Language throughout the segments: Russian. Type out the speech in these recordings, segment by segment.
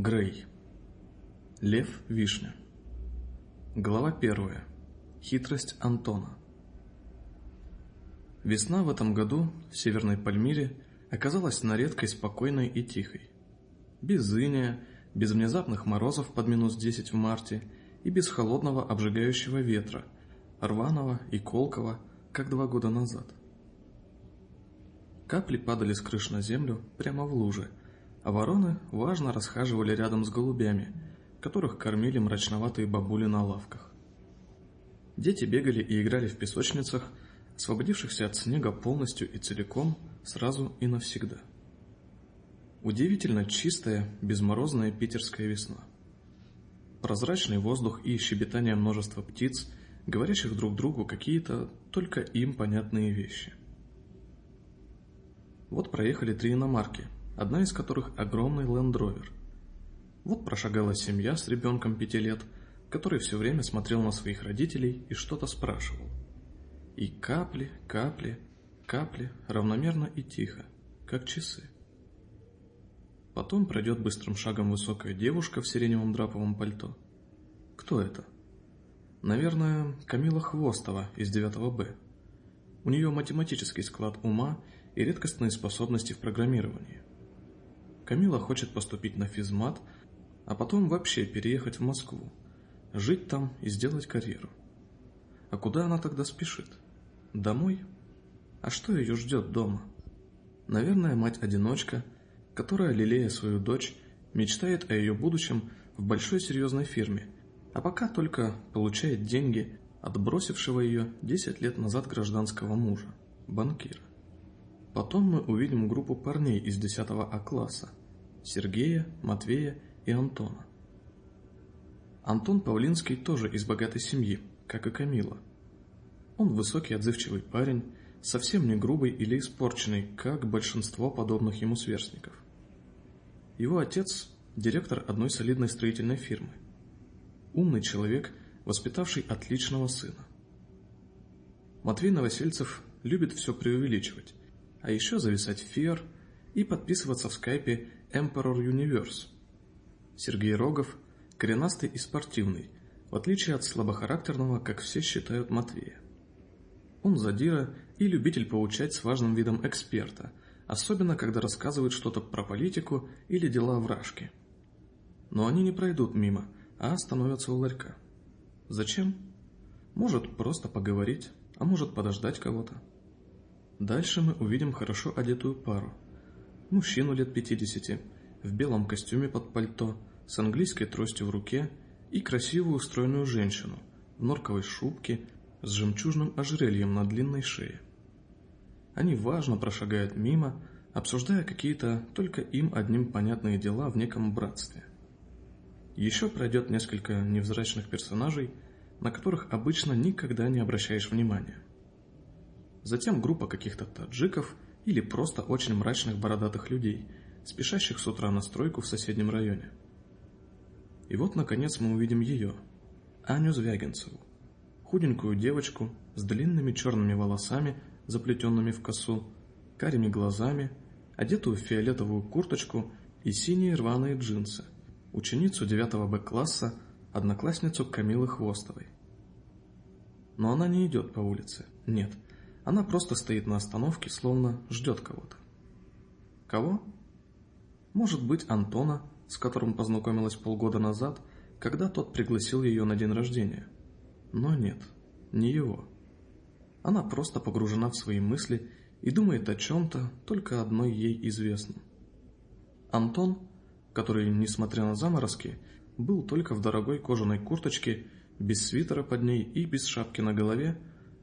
Грей. Лев Вишня. Глава первая. Хитрость Антона. Весна в этом году в Северной Пальмире оказалась на редкость спокойной и тихой. Без иния, без внезапных морозов под минус 10 в марте и без холодного обжигающего ветра, рваного и колкого, как два года назад. Капли падали с крыш на землю прямо в лужи, а вороны важно расхаживали рядом с голубями, которых кормили мрачноватые бабули на лавках. Дети бегали и играли в песочницах, освободившихся от снега полностью и целиком, сразу и навсегда. Удивительно чистая, безморозная питерская весна. Прозрачный воздух и щебетание множества птиц, говорящих друг другу какие-то только им понятные вещи. Вот проехали три иномарки – одна из которых огромный лендровер. Вот прошагала семья с ребенком пяти лет, который все время смотрел на своих родителей и что-то спрашивал. И капли, капли, капли, равномерно и тихо, как часы. Потом пройдет быстрым шагом высокая девушка в сиреневом драповом пальто. Кто это? Наверное, Камила Хвостова из 9 Б. У нее математический склад ума и редкостные способности в программировании. Камила хочет поступить на физмат, а потом вообще переехать в Москву, жить там и сделать карьеру. А куда она тогда спешит? Домой? А что ее ждет дома? Наверное, мать-одиночка, которая, лелея свою дочь, мечтает о ее будущем в большой серьезной фирме, а пока только получает деньги от бросившего ее 10 лет назад гражданского мужа, банкира. Потом мы увидим группу парней из 10 А-класса, Сергея, Матвея и Антона. Антон Павлинский тоже из богатой семьи, как и Камила. Он высокий отзывчивый парень, совсем не грубый или испорченный, как большинство подобных ему сверстников. Его отец – директор одной солидной строительной фирмы. Умный человек, воспитавший отличного сына. Матвей Новосельцев любит все преувеличивать, а еще зависать в фер и подписываться в скайпе Emperor Universe. Сергей Рогов – коренастый и спортивный, в отличие от слабохарактерного, как все считают Матвея. Он задира и любитель поучать с важным видом эксперта, особенно когда рассказывает что-то про политику или дела вражки. Но они не пройдут мимо, а остановятся у ларька. Зачем? Может, просто поговорить, а может, подождать кого-то. Дальше мы увидим хорошо одетую пару – мужчину лет 50, в белом костюме под пальто, с английской тростью в руке и красивую стройную женщину в норковой шубке с жемчужным ожерельем на длинной шее. Они важно прошагают мимо, обсуждая какие-то только им одним понятные дела в неком братстве. Еще пройдет несколько невзрачных персонажей, на которых обычно никогда не обращаешь внимания. Затем группа каких-то таджиков – или просто очень мрачных бородатых людей, спешащих с утра на стройку в соседнем районе. И вот, наконец, мы увидим ее, Аню Звягинцеву, худенькую девочку с длинными черными волосами, заплетенными в косу, карими глазами, одетую в фиолетовую курточку и синие рваные джинсы, ученицу 9 Б-класса, одноклассницу Камилы Хвостовой. Но она не идет по улице, нет – она просто стоит на остановке, словно ждет кого-то. Кого? Может быть, Антона, с которым познакомилась полгода назад, когда тот пригласил ее на день рождения. Но нет, не его. Она просто погружена в свои мысли и думает о чем-то, только одной ей известном. Антон, который, несмотря на заморозки, был только в дорогой кожаной курточке, без свитера под ней и без шапки на голове,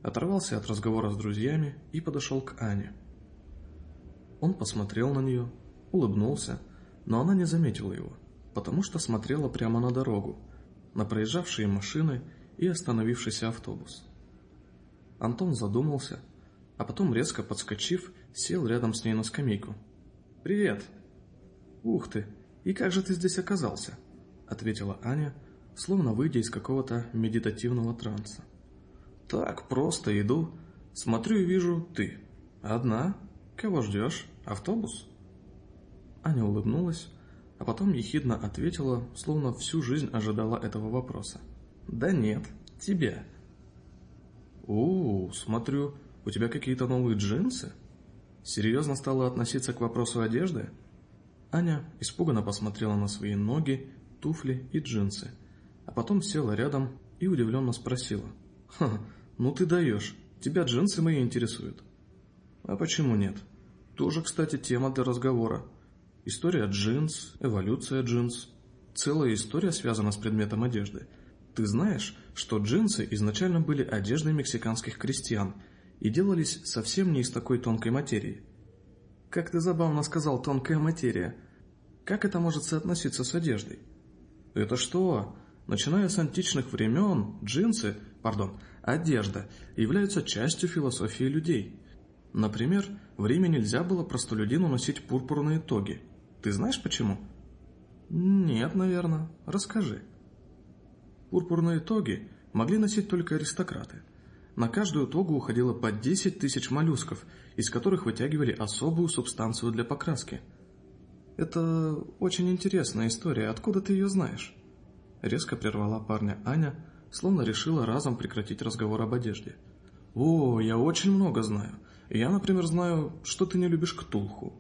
оторвался от разговора с друзьями и подошел к Ане. Он посмотрел на нее, улыбнулся, но она не заметила его, потому что смотрела прямо на дорогу, на проезжавшие машины и остановившийся автобус. Антон задумался, а потом, резко подскочив, сел рядом с ней на скамейку. «Привет!» «Ух ты! И как же ты здесь оказался?» — ответила Аня, словно выйдя из какого-то медитативного транса. Так, просто иду. Смотрю и вижу ты. Одна. Кого ждешь? Автобус? Аня улыбнулась, а потом ехидно ответила, словно всю жизнь ожидала этого вопроса. «Да нет, тебя». «О, смотрю, у тебя какие-то новые джинсы?» Серьезно стала относиться к вопросу одежды? Аня испуганно посмотрела на свои ноги, туфли и джинсы, а потом села рядом и удивленно спросила. «Ха, ну ты даешь, тебя джинсы мои интересуют». «А почему нет?» Тоже, кстати, тема для разговора. История джинс, эволюция джинс. Целая история связана с предметом одежды. Ты знаешь, что джинсы изначально были одеждой мексиканских крестьян и делались совсем не из такой тонкой материи. Как ты забавно сказал «тонкая материя». Как это может соотноситься с одеждой? Это что? Начиная с античных времен, джинсы, пардон, одежда являются частью философии людей. Например, в Риме нельзя было простолюдину носить пурпурные тоги – ты знаешь почему? Нет, наверное. Расскажи. Пурпурные тоги могли носить только аристократы. На каждую тогу уходило по 10 тысяч моллюсков, из которых вытягивали особую субстанцию для покраски. Это очень интересная история. Откуда ты ее знаешь? Резко прервала парня Аня, словно решила разом прекратить разговор об одежде. «О, я очень много знаю. Я, например, знаю, что ты не любишь ктулху».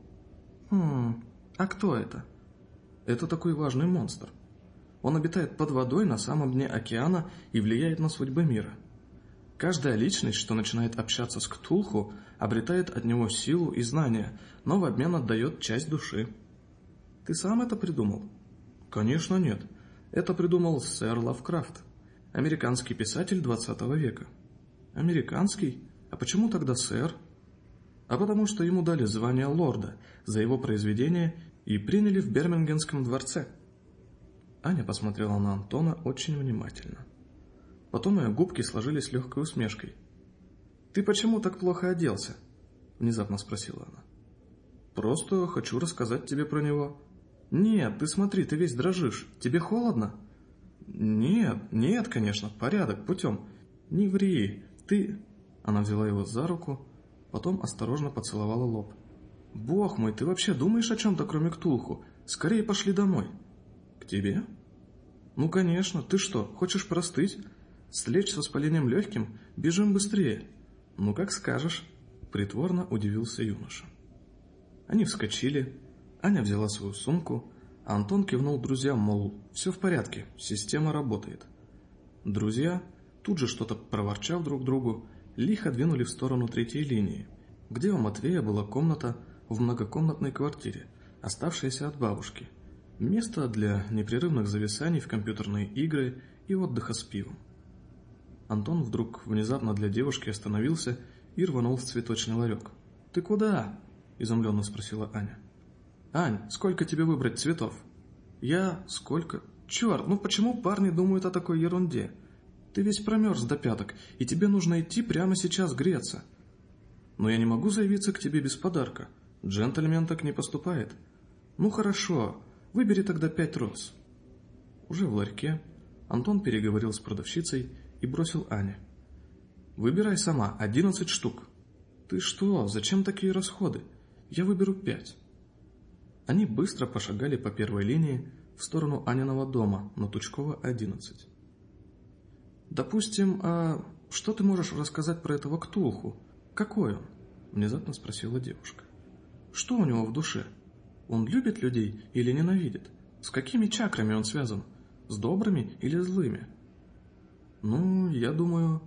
«Хм, а кто это? Это такой важный монстр. Он обитает под водой на самом дне океана и влияет на судьбы мира. Каждая личность, что начинает общаться с Ктулху, обретает от него силу и знания, но в обмен отдает часть души. Ты сам это придумал? Конечно, нет. Это придумал сэр Лавкрафт, американский писатель 20 века. Американский? А почему тогда сэр? а потому что ему дали звание лорда за его произведение и приняли в Бермингенском дворце. Аня посмотрела на Антона очень внимательно. Потом ее губки сложились легкой усмешкой. «Ты почему так плохо оделся?» – внезапно спросила она. «Просто хочу рассказать тебе про него». «Нет, ты смотри, ты весь дрожишь. Тебе холодно?» «Нет, нет, конечно, порядок, путем. Не ври, ты...» Она взяла его за руку, потом осторожно поцеловала лоб. «Бог мой, ты вообще думаешь о чем-то, кроме Ктулху? Скорее пошли домой». «К тебе?» «Ну, конечно. Ты что, хочешь простыть? Слечь с воспалением легким? Бежим быстрее». «Ну, как скажешь», — притворно удивился юноша. Они вскочили, Аня взяла свою сумку, а Антон кивнул друзьям, мол, все в порядке, система работает. Друзья, тут же что-то проворчав друг другу, лихо двинули в сторону третьей линии, где у Матвея была комната в многокомнатной квартире, оставшаяся от бабушки. Место для непрерывных зависаний в компьютерные игры и отдыха с пивом. Антон вдруг внезапно для девушки остановился и рванул в цветочный ларек. «Ты куда?» – изумленно спросила Аня. «Ань, сколько тебе выбрать цветов?» «Я... сколько? Черт, ну почему парни думают о такой ерунде?» Ты весь промерз до пяток, и тебе нужно идти прямо сейчас греться. Но я не могу заявиться к тебе без подарка. Джентльмен так не поступает. Ну хорошо, выбери тогда пять роз. Уже в ларьке Антон переговорил с продавщицей и бросил Ане. Выбирай сама, одиннадцать штук. Ты что, зачем такие расходы? Я выберу пять. Они быстро пошагали по первой линии в сторону Аниного дома на Тучкова, 11. «Допустим, а что ты можешь рассказать про этого Ктулху? Какой он?» – внезапно спросила девушка. «Что у него в душе? Он любит людей или ненавидит? С какими чакрами он связан? С добрыми или злыми?» «Ну, я думаю...»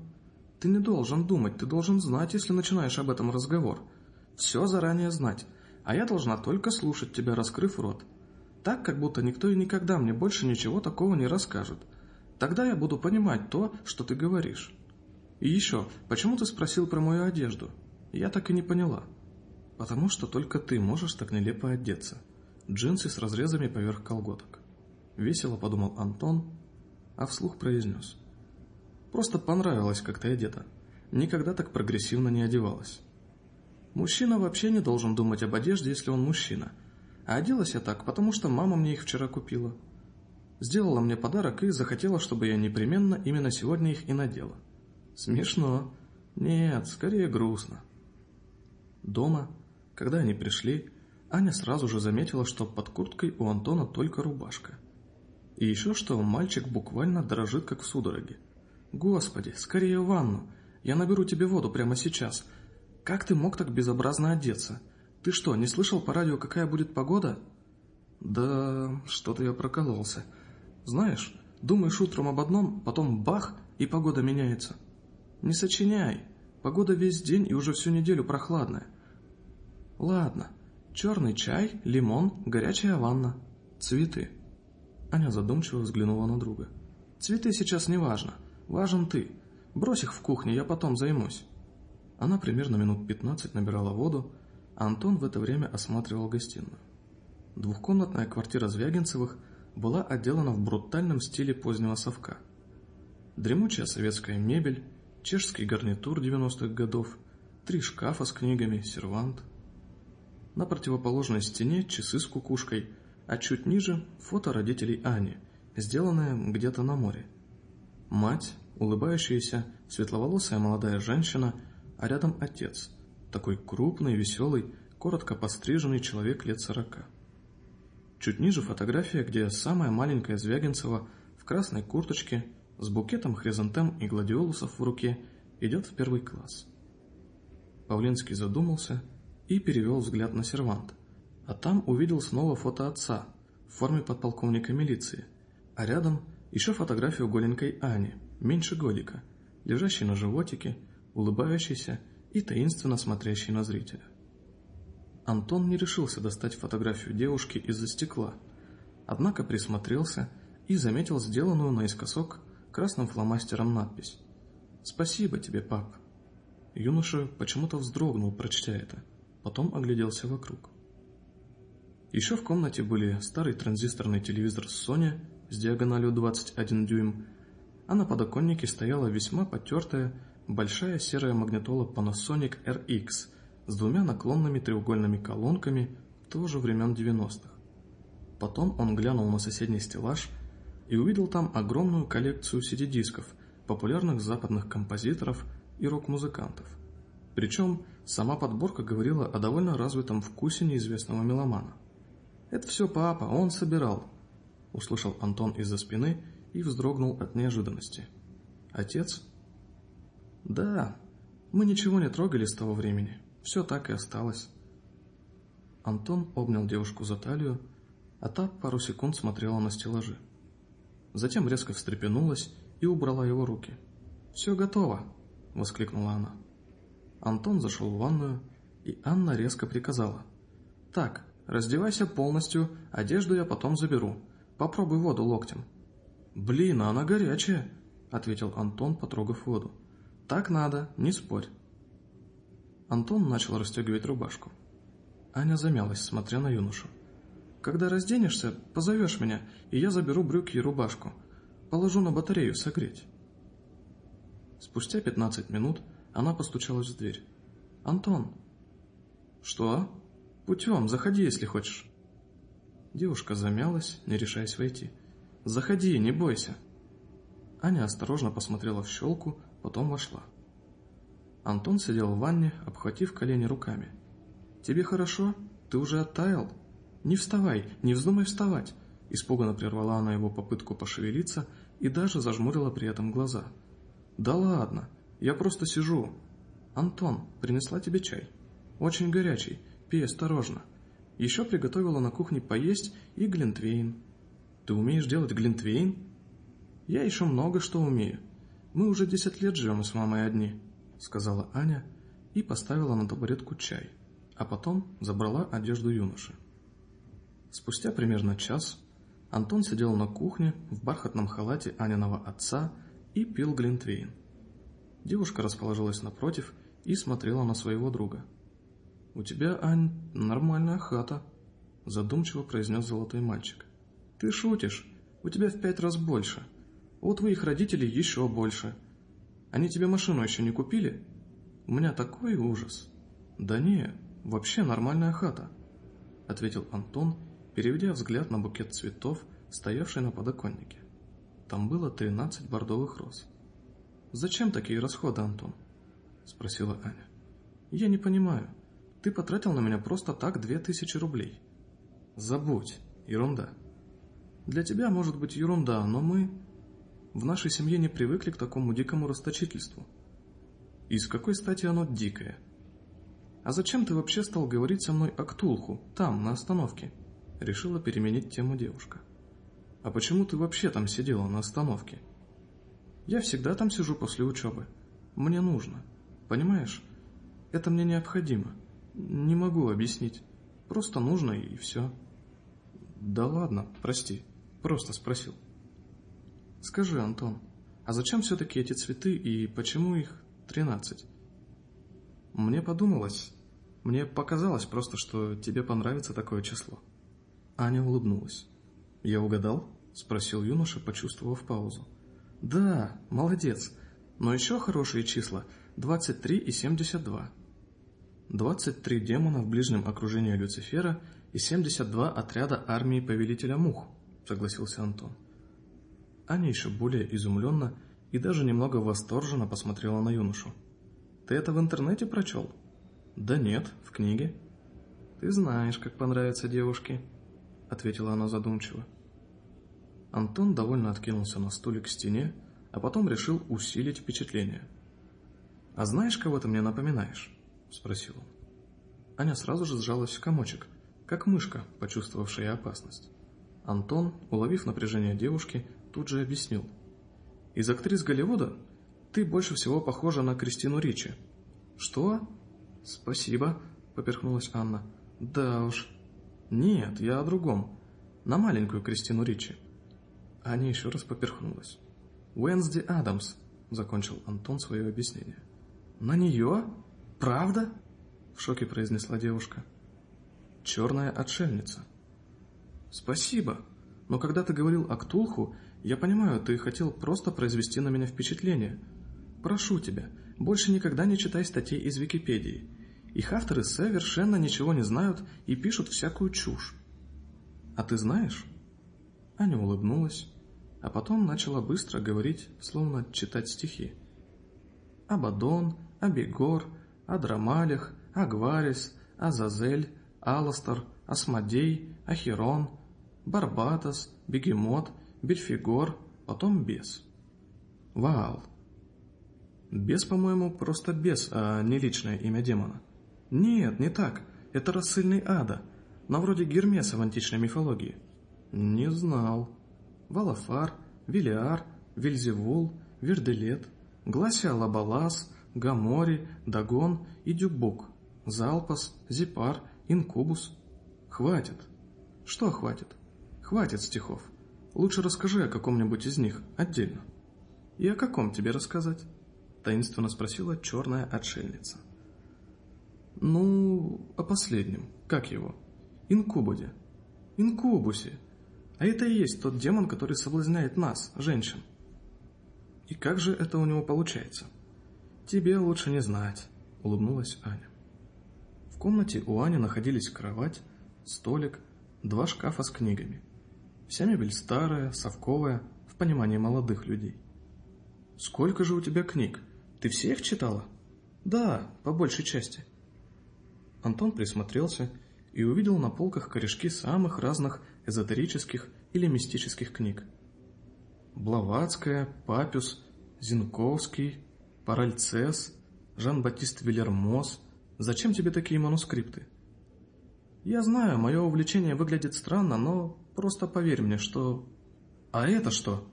«Ты не должен думать, ты должен знать, если начинаешь об этом разговор. Все заранее знать, а я должна только слушать тебя, раскрыв рот. Так, как будто никто и никогда мне больше ничего такого не расскажет». Тогда я буду понимать то, что ты говоришь. И еще, почему ты спросил про мою одежду? Я так и не поняла. Потому что только ты можешь так нелепо одеться. Джинсы с разрезами поверх колготок. Весело подумал Антон, а вслух произнес. Просто понравилось, как ты одета. Никогда так прогрессивно не одевалась. Мужчина вообще не должен думать об одежде, если он мужчина. А оделась я так, потому что мама мне их вчера купила. Сделала мне подарок и захотела, чтобы я непременно именно сегодня их и надела. Смешно. Нет, скорее грустно. Дома, когда они пришли, Аня сразу же заметила, что под курткой у Антона только рубашка. И еще что мальчик буквально дрожит, как в судороге. «Господи, скорее в ванну! Я наберу тебе воду прямо сейчас. Как ты мог так безобразно одеться? Ты что, не слышал по радио, какая будет погода?» «Да, что-то я прокололся. Знаешь, думаешь утром об одном, потом бах, и погода меняется. Не сочиняй. Погода весь день и уже всю неделю прохладная. Ладно, черный чай, лимон, горячая ванна, цветы». Аня задумчиво взглянула на друга. «Цветы сейчас не важно. Важен ты. Брось их в кухне, я потом займусь». Она примерно минут пятнадцать набирала воду, а Антон в это время осматривал гостиную. Двухкомнатная квартира Звягинцевых была отделана в брутальном стиле позднего совка. Дремучая советская мебель, чешский гарнитур 90-х годов, три шкафа с книгами, сервант. На противоположной стене часы с кукушкой, а чуть ниже фото родителей Ани, сделанное где-то на море. Мать, улыбающаяся, светловолосая молодая женщина, а рядом отец, такой крупный, веселый, коротко постриженный человек лет сорока. Чуть ниже фотография, где самая маленькая Звягинцева в красной курточке с букетом хризантем и гладиолусов в руке идет в первый класс. Павлинский задумался и перевел взгляд на сервант, а там увидел снова фото отца в форме подполковника милиции, а рядом – еще фотографию голенькой Ани, меньше годика, лежащей на животике, улыбающейся и таинственно смотрящей на зрителя. Антон не решился достать фотографию девушки из-за стекла, однако присмотрелся и заметил сделанную наискосок красным фломастером надпись «Спасибо тебе, пап». Юноша почему-то вздрогнул, прочтя это, потом огляделся вокруг. Еще в комнате были старый транзисторный телевизор Sony с диагональю 21 дюйм, а на подоконнике стояла весьма потертая большая серая магнитола Panasonic RX с двумя наклонными треугольными колонками тоже времен 90-х. Потом он глянул на соседний стеллаж и увидел там огромную коллекцию CD-дисков популярных западных композиторов и рок-музыкантов. Причем сама подборка говорила о довольно развитом вкусе неизвестного меломана. «Это все папа, он собирал», — услышал Антон из-за спины и вздрогнул от неожиданности. «Отец?» «Да, мы ничего не трогали с того времени. Все так и осталось». Антон обнял девушку за талию, а та пару секунд смотрела на стеллажи. Затем резко встрепенулась и убрала его руки. «Все готово!» — воскликнула она. Антон зашел в ванную, и Анна резко приказала. «Так, раздевайся полностью, одежду я потом заберу. Попробуй воду локтем». «Блин, а она горячая», — ответил Антон, потрогав воду. «Так надо, не спорь». Антон начал расстегивать рубашку. Аня замялась, смотря на юношу. «Когда разденешься, позовешь меня, и я заберу брюки и рубашку. Положу на батарею согреть». Спустя пятнадцать минут она постучалась в дверь. «Антон!» «Что?» «Путем, заходи, если хочешь». Девушка замялась, не решаясь войти. «Заходи, не бойся». Аня осторожно посмотрела в щелку, потом вошла. Антон сидел в ванне, обхватив колени руками. «Тебе хорошо? Ты уже оттаял? Не вставай, не вздумай вставать!» Испуганно прервала она его попытку пошевелиться и даже зажмурила при этом глаза. «Да ладно, я просто сижу. Антон, принесла тебе чай. Очень горячий, пей осторожно. Еще приготовила на кухне поесть и глинтвейн. Ты умеешь делать глинтвейн? Я еще много что умею. Мы уже десять лет живем с мамой одни, сказала Аня и поставила на табуретку чай, а потом забрала одежду юноши. Спустя примерно час Антон сидел на кухне в бархатном халате Аниного отца и пил глинтвейн. Девушка расположилась напротив и смотрела на своего друга – «У тебя, Ань, нормальная хата», — задумчиво произнес золотой мальчик. «Ты шутишь? У тебя в пять раз больше. У твоих родителей еще больше. Они тебе машину еще не купили? У меня такой ужас». «Да не, вообще нормальная хата», — ответил Антон, переведя взгляд на букет цветов, стоявший на подоконнике. Там было тринадцать бордовых роз. «Зачем такие расходы, Антон?» — спросила Аня. «Я не понимаю. Ты потратил на меня просто так две тысячи рублей. Забудь, ерунда. Для тебя может быть ерунда, но мы в нашей семье не привыкли к такому дикому расточительству. И с какой стати оно дикое? А зачем ты вообще стал говорить со мной о Ктулху, там, на остановке? Решила переменить тему девушка. А почему ты вообще там сидела на остановке? Я всегда там сижу после учебы. Мне нужно. Понимаешь? Это мне необходимо. Не могу объяснить. Просто нужно и все. Да ладно, прости. Просто спросил. Скажи, Антон, а зачем все-таки эти цветы и почему их тринадцать? Мне подумалось, мне показалось просто, что тебе понравится такое число. Аня улыбнулась. «Я угадал?» – спросил юноша, почувствовав паузу. «Да, молодец. Но еще хорошие числа – 23 и 72. 23 демона в ближнем окружении Люцифера и 72 отряда армии Повелителя Мух», – согласился Антон. Аня еще более изумленно и даже немного восторженно посмотрела на юношу. «Ты это в интернете прочел?» «Да нет, в книге». «Ты знаешь, как понравится девушке», — ответила она задумчиво. Антон довольно откинулся на стуле к стене, а потом решил усилить впечатление. «А знаешь, кого ты мне напоминаешь?» — спросил он. Аня сразу же сжалась в комочек, как мышка, почувствовавшая опасность. Антон, уловив напряжение девушки, тут же объяснил. «Из актрис Голливуда ты больше всего похожа на Кристину Ричи». «Что?» «Спасибо», — поперхнулась Анна. «Да уж». «Нет, я о другом. На маленькую Кристину Ричи». Аня еще раз поперхнулась. «Уэнсди Адамс», — закончил Антон свое объяснение. «На нее? Правда?» — в шоке произнесла девушка. «Черная отшельница». «Спасибо», но когда ты говорил о Ктулху, я понимаю, ты хотел просто произвести на меня впечатление. Прошу тебя, больше никогда не читай статей из Википедии. Их авторы совершенно ничего не знают и пишут всякую чушь. А ты знаешь? Аня улыбнулась, а потом начала быстро говорить, словно читать стихи. Абадон, Абегор, Адрамалих, Агварис, Азазель, Аластер, Асмодей, Ахерон, Барбатос, Бегемот, Бельфигор, потом бес. Ваал. Бес, по-моему, просто бес, а не личное имя демона. Нет, не так. Это рассыльный ада. На вроде Гермеса в античной мифологии. Не знал. Валафар, Велиар, Вельзевул, Верделет, Гласия Лабалас, Гамори, Дагон и Дюбук, Залпас, Зипар, Инкубус. Хватит. Что хватит? Хватит стихов. Лучше расскажи о каком-нибудь из них отдельно. И о каком тебе рассказать? Таинственно спросила черная отшельница. Ну, о последнем. Как его? Инкубоде. Инкубусе. А это и есть тот демон, который соблазняет нас, женщин. И как же это у него получается? Тебе лучше не знать, улыбнулась Аня. В комнате у Ани находились кровать, столик, два шкафа с книгами. Вся мебель старая, совковая, в понимании молодых людей. «Сколько же у тебя книг? Ты все их читала?» «Да, по большей части». Антон присмотрелся и увидел на полках корешки самых разных эзотерических или мистических книг. Блаватская, Папюс, Зинковский, Паральцес, Жан-Батист Вильермос. Зачем тебе такие манускрипты? Я знаю, мое увлечение выглядит странно, но Просто поверь мне, что... А это что?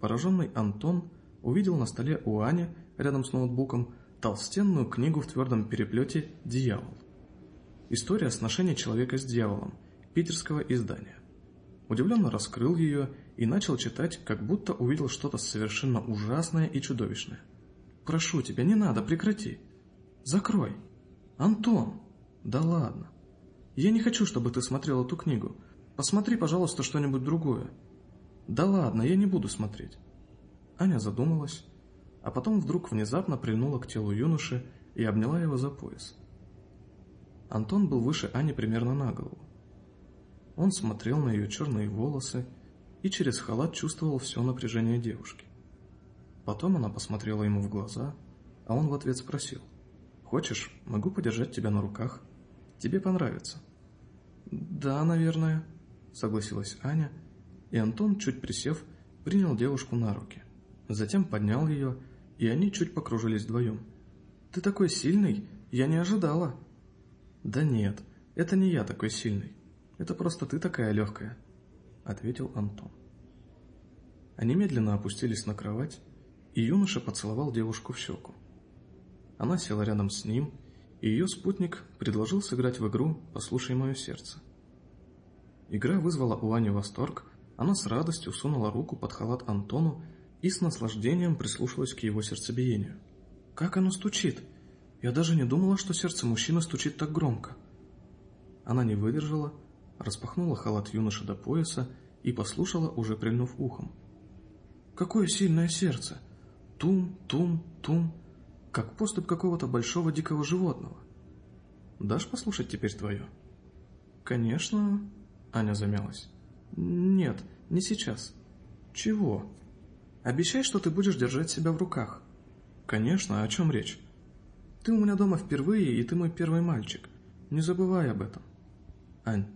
Пораженный Антон увидел на столе у Ани, рядом с ноутбуком, толстенную книгу в твердом переплете «Дьявол». История сношения человека с дьяволом, питерского издания. Удивленно раскрыл ее и начал читать, как будто увидел что-то совершенно ужасное и чудовищное. «Прошу тебя, не надо, прекрати! Закрой! Антон! Да ладно! Я не хочу, чтобы ты смотрел эту книгу. Посмотри, пожалуйста, что-нибудь другое. Да ладно, я не буду смотреть. Аня задумалась, а потом вдруг внезапно прильнула к телу юноши и обняла его за пояс. Антон был выше Ани примерно на голову. Он смотрел на ее черные волосы и через халат чувствовал все напряжение девушки. Потом она посмотрела ему в глаза, а он в ответ спросил. «Хочешь, могу подержать тебя на руках?» Тебе понравится». «Да, наверное», — согласилась Аня, и Антон, чуть присев, принял девушку на руки. Затем поднял ее, и они чуть покружились вдвоем. «Ты такой сильный! Я не ожидала!» «Да нет, это не я такой сильный. Это просто ты такая легкая», — ответил Антон. Они медленно опустились на кровать, и юноша поцеловал девушку в щеку. Она села рядом с ним, и ее спутник предложил сыграть в игру «Послушай мое сердце». Игра вызвала у Ани восторг, она с радостью сунула руку под халат Антону и с наслаждением прислушалась к его сердцебиению. «Как оно стучит! Я даже не думала, что сердце мужчины стучит так громко!» Она не выдержала, распахнула халат юноши до пояса и послушала, уже прильнув ухом. «Какое сильное сердце! Тум, тум, тум, как поступ какого-то большого дикого животного! Дашь послушать теперь твое?» «Конечно...» — Аня замялась. «Нет, не сейчас». «Чего?» Обещай, что ты будешь держать себя в руках. Конечно, о чем речь? Ты у меня дома впервые, и ты мой первый мальчик. Не забывай об этом. Ань,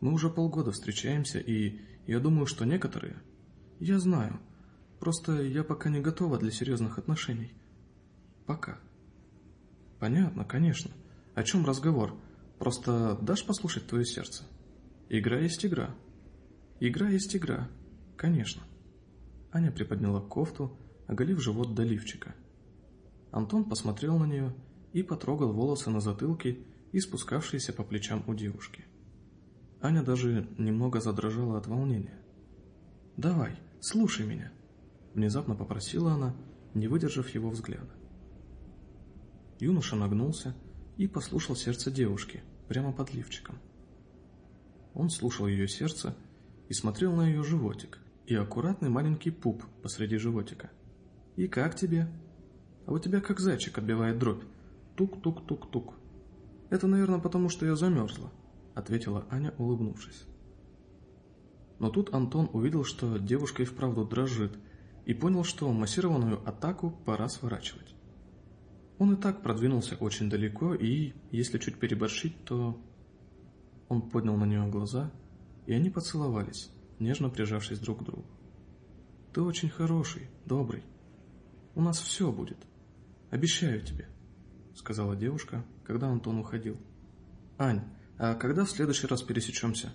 мы уже полгода встречаемся, и я думаю, что некоторые... Я знаю. Просто я пока не готова для серьезных отношений. Пока. Понятно, конечно. О чем разговор? Просто дашь послушать твое сердце? Игра есть игра. Игра есть игра. Конечно. Аня приподняла кофту, оголив живот до лифчика. Антон посмотрел на нее и потрогал волосы на затылке и спускавшиеся по плечам у девушки. Аня даже немного задрожала от волнения. «Давай, слушай меня», — внезапно попросила она, не выдержав его взгляда. Юноша нагнулся и послушал сердце девушки прямо под лифчиком. Он слушал ее сердце и смотрел на ее животик, и аккуратный маленький пуп посреди животика. «И как тебе?» «А у тебя как зайчик отбивает дробь. Тук-тук-тук-тук». «Это, наверное, потому что я замерзла», — ответила Аня, улыбнувшись. Но тут Антон увидел, что девушка и вправду дрожит, и понял, что массированную атаку пора сворачивать. Он и так продвинулся очень далеко, и, если чуть переборщить, то... Он поднял на нее глаза, и они поцеловались нежно прижавшись друг к другу. «Ты очень хороший, добрый. У нас все будет. Обещаю тебе», — сказала девушка, когда Антон уходил. «Ань, а когда в следующий раз пересечемся?»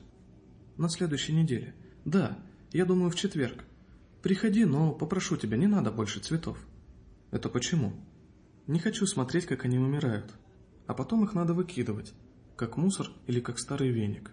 «На следующей неделе. Да, я думаю, в четверг. Приходи, но попрошу тебя, не надо больше цветов». «Это почему?» «Не хочу смотреть, как они умирают. А потом их надо выкидывать, как мусор или как старый веник».